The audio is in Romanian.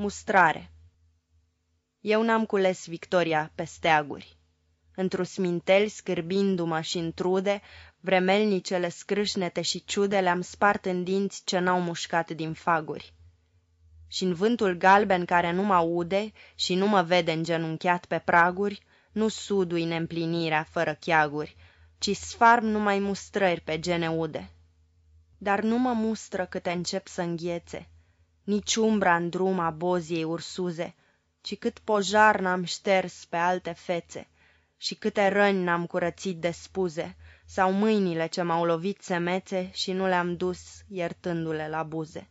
Mustrare Eu n-am cules victoria pe steaguri. Într-o smintel scârbindu-mă și întrude, vremelnicele scrâșnete și ciude le-am spart în dinți ce n-au mușcat din faguri. și în vântul galben care nu mă aude și nu mă vede îngenunchiat pe praguri, nu sudui neîmplinirea fără cheaguri, ci sfarm numai mustrări pe gene ude. Dar nu mă mustră câte încep să înghețe, nici umbra în drum a boziei ursuze, ci cât pojar n-am șters pe alte fețe și câte răni n-am curățit de spuze, sau mâinile ce m-au lovit semețe și nu le-am dus iertându-le la buze.